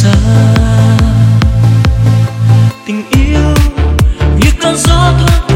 xa. Tình yêu như con gió thoáng